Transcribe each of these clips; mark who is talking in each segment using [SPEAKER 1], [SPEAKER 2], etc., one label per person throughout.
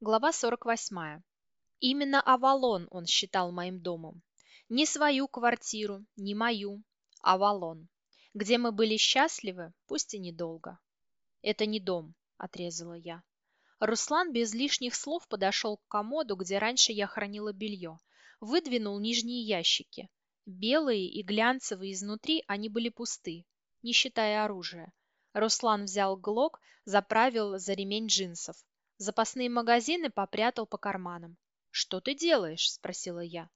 [SPEAKER 1] Глава 48. Именно Авалон он считал моим домом. Не свою квартиру, не мою, Авалон. Где мы были счастливы, пусть и недолго. Это не дом, отрезала я. Руслан без лишних слов подошел к комоду, где раньше я хранила белье. Выдвинул нижние ящики. Белые и глянцевые изнутри они были пусты, не считая оружия. Руслан взял глок, заправил за ремень джинсов. Запасные магазины попрятал по карманам. «Что ты делаешь?» – спросила я.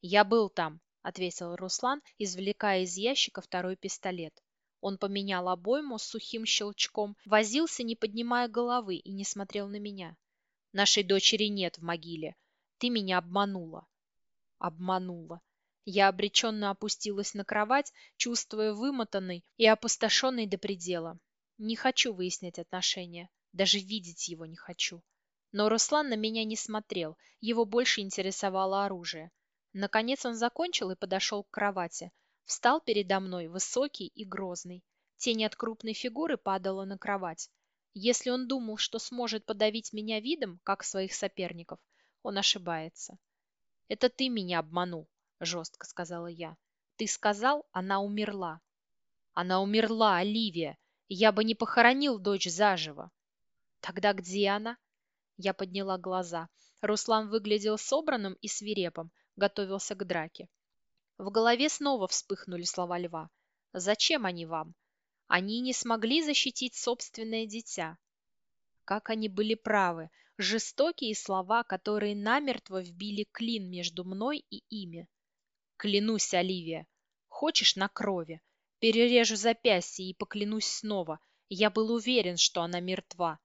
[SPEAKER 1] «Я был там», – ответил Руслан, извлекая из ящика второй пистолет. Он поменял обойму с сухим щелчком, возился, не поднимая головы, и не смотрел на меня. «Нашей дочери нет в могиле. Ты меня обманула». «Обманула. Я обреченно опустилась на кровать, чувствуя вымотанной и опустошенной до предела. Не хочу выяснять отношения, даже видеть его не хочу. Но Руслан на меня не смотрел, его больше интересовало оружие. Наконец он закончил и подошел к кровати. Встал передо мной, высокий и грозный. Тень от крупной фигуры падала на кровать. Если он думал, что сможет подавить меня видом, как своих соперников, он ошибается. «Это ты меня обманул», — жестко сказала я. «Ты сказал, она умерла». «Она умерла, Оливия. Я бы не похоронил дочь заживо». «Тогда где она?» Я подняла глаза. Руслан выглядел собранным и свирепым, готовился к драке. В голове снова вспыхнули слова льва. «Зачем они вам? Они не смогли защитить собственное дитя». Как они были правы, жестокие слова, которые намертво вбили клин между мной и ими. Клянусь, Оливия. Хочешь на крови? Перережу запястье и поклянусь снова. Я был уверен, что она мертва.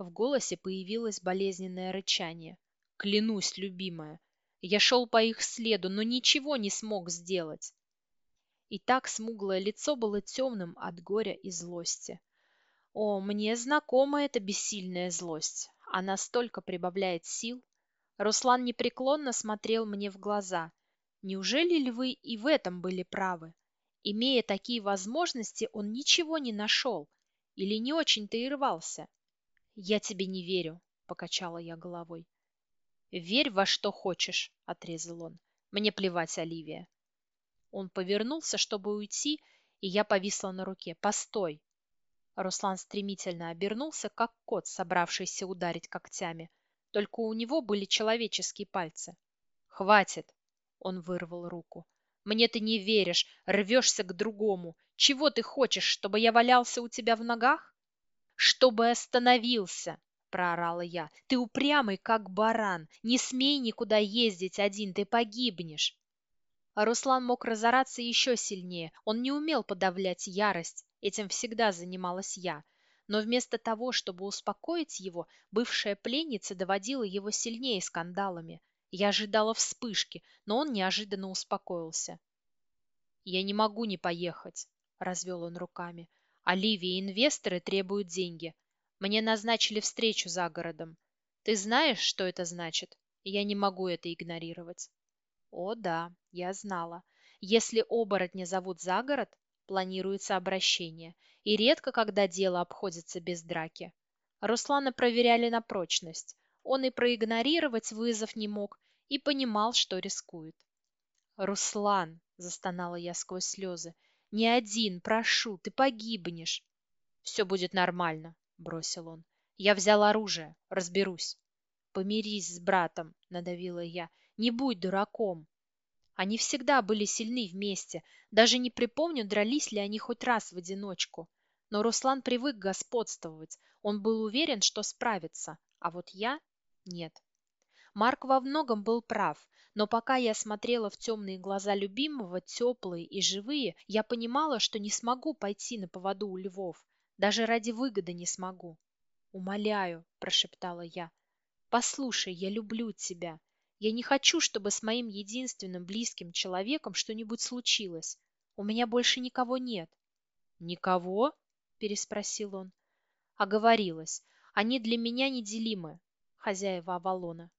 [SPEAKER 1] В голосе появилось болезненное рычание. Клянусь, любимая. Я шел по их следу, но ничего не смог сделать. И так смуглое лицо было темным от горя и злости. О, мне знакома эта бессильная злость. Она столько прибавляет сил. Руслан непреклонно смотрел мне в глаза. Неужели львы и в этом были правы? Имея такие возможности, он ничего не нашел или не очень-то и рвался. «Я тебе не верю», — покачала я головой. «Верь во что хочешь», — отрезал он. «Мне плевать, Оливия». Он повернулся, чтобы уйти, и я повисла на руке. «Постой!» Руслан стремительно обернулся, как кот, собравшийся ударить когтями. Только у него были человеческие пальцы. «Хватит!» Он вырвал руку. «Мне ты не веришь, рвешься к другому. Чего ты хочешь, чтобы я валялся у тебя в ногах?» «Чтобы остановился!» — проорала я. «Ты упрямый, как баран. Не смей никуда ездить один, ты погибнешь!» Руслан мог разораться еще сильнее. Он не умел подавлять ярость. Этим всегда занималась я. Но вместо того, чтобы успокоить его, бывшая пленница доводила его сильнее скандалами. Я ожидала вспышки, но он неожиданно успокоился. «Я не могу не поехать», — развел он руками. «Оливия и инвесторы требуют деньги. Мне назначили встречу за городом. Ты знаешь, что это значит? Я не могу это игнорировать». «О да, я знала. Если оборотня зовут за город, планируется обращение, и редко когда дело обходится без драки. Руслана проверяли на прочность. Он и проигнорировать вызов не мог, и понимал, что рискует. «Руслан!» – застонала я сквозь слезы. «Не один, прошу, ты погибнешь!» «Все будет нормально», – бросил он. «Я взял оружие, разберусь». «Помирись с братом», – надавила я. «Не будь дураком». Они всегда были сильны вместе. Даже не припомню, дрались ли они хоть раз в одиночку. Но Руслан привык господствовать. Он был уверен, что справится. А вот я – нет. Марк во многом был прав, но пока я смотрела в темные глаза любимого, теплые и живые, я понимала, что не смогу пойти на поводу у львов. Даже ради выгоды не смогу. «Умоляю», – прошептала я. «Послушай, я люблю тебя. Я не хочу, чтобы с моим единственным близким человеком что-нибудь случилось. У меня больше никого нет». «Никого?» – переспросил он. Оговорилась. Они для меня неделимы, хозяева Авалона.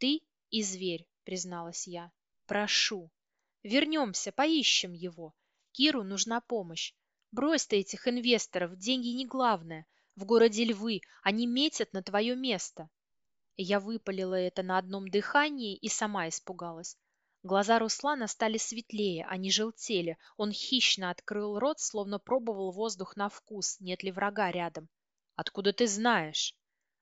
[SPEAKER 1] «Ты и зверь», — призналась я. «Прошу. Вернемся, поищем его. Киру нужна помощь. Брось ты этих инвесторов, деньги не главное. В городе львы, они метят на твое место». Я выпалила это на одном дыхании и сама испугалась. Глаза Руслана стали светлее, они желтели. Он хищно открыл рот, словно пробовал воздух на вкус, нет ли врага рядом. «Откуда ты знаешь?»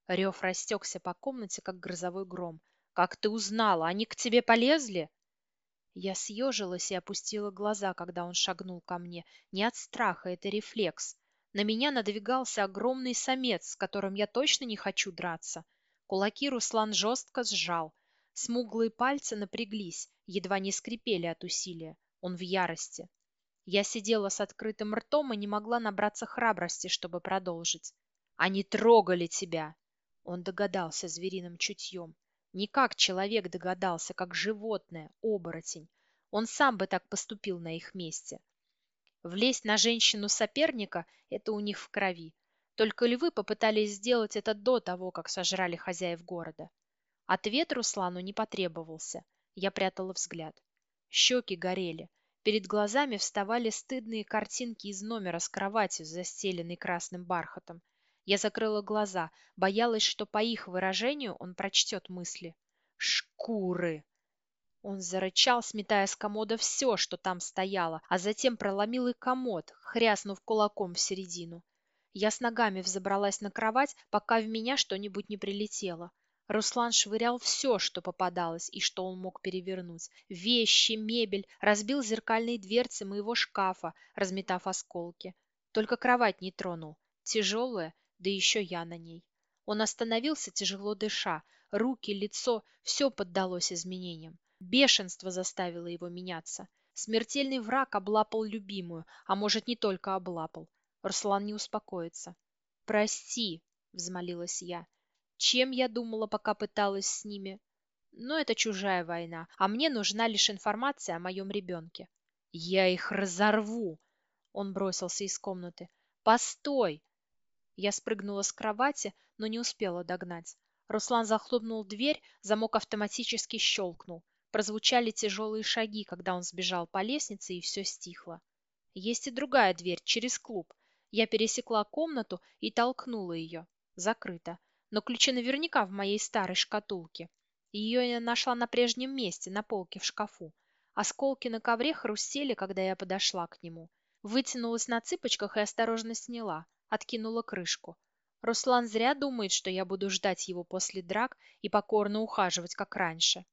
[SPEAKER 1] Рев растекся по комнате, как грозовой гром. «Как ты узнала? Они к тебе полезли?» Я съежилась и опустила глаза, когда он шагнул ко мне. Не от страха, это рефлекс. На меня надвигался огромный самец, с которым я точно не хочу драться. Кулаки Руслан жестко сжал. Смуглые пальцы напряглись, едва не скрипели от усилия. Он в ярости. Я сидела с открытым ртом и не могла набраться храбрости, чтобы продолжить. «Они трогали тебя!» Он догадался звериным чутьем. Не как человек догадался, как животное, оборотень. Он сам бы так поступил на их месте. Влезть на женщину соперника – это у них в крови. Только львы попытались сделать это до того, как сожрали хозяев города. Ответ Руслану не потребовался. Я прятала взгляд. Щеки горели. Перед глазами вставали стыдные картинки из номера с кроватью, застеленной красным бархатом. Я закрыла глаза, боялась, что по их выражению он прочтет мысли. «Шкуры!» Он зарычал, сметая с комода все, что там стояло, а затем проломил и комод, хряснув кулаком в середину. Я с ногами взобралась на кровать, пока в меня что-нибудь не прилетело. Руслан швырял все, что попадалось и что он мог перевернуть. Вещи, мебель, разбил зеркальные дверцы моего шкафа, разметав осколки. Только кровать не тронул. Тяжелая, да еще я на ней. Он остановился, тяжело дыша. Руки, лицо – все поддалось изменениям. Бешенство заставило его меняться. Смертельный враг облапал любимую, а может, не только облапал. Руслан не успокоится. «Прости», — взмолилась я. Чем я думала, пока пыталась с ними? Но это чужая война, а мне нужна лишь информация о моем ребенке. Я их разорву! Он бросился из комнаты. Постой! Я спрыгнула с кровати, но не успела догнать. Руслан захлопнул дверь, замок автоматически щелкнул. Прозвучали тяжелые шаги, когда он сбежал по лестнице, и все стихло. Есть и другая дверь, через клуб. Я пересекла комнату и толкнула ее. Закрыто но ключи наверняка в моей старой шкатулке. Ее я нашла на прежнем месте, на полке в шкафу. Осколки на ковре хрустели, когда я подошла к нему. Вытянулась на цыпочках и осторожно сняла, откинула крышку. Руслан зря думает, что я буду ждать его после драк и покорно ухаживать, как раньше.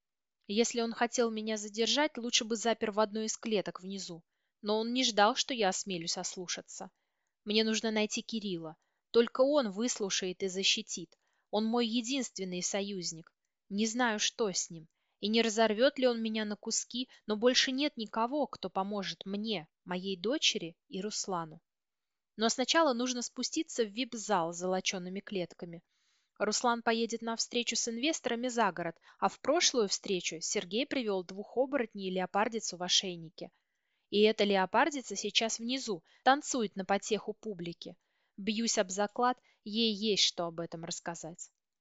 [SPEAKER 1] Если он хотел меня задержать, лучше бы запер в одной из клеток внизу. Но он не ждал, что я осмелюсь ослушаться. Мне нужно найти Кирилла. Только он выслушает и защитит. Он мой единственный союзник. Не знаю, что с ним. И не разорвет ли он меня на куски, но больше нет никого, кто поможет мне, моей дочери и Руслану. Но сначала нужно спуститься в вип-зал с золочеными клетками. Руслан поедет на встречу с инвесторами за город, а в прошлую встречу Сергей привел двух оборотней и леопардицу в ошейнике. И эта леопардица сейчас внизу, танцует на потеху публики. Бьюсь об заклад, ей есть что об этом рассказать.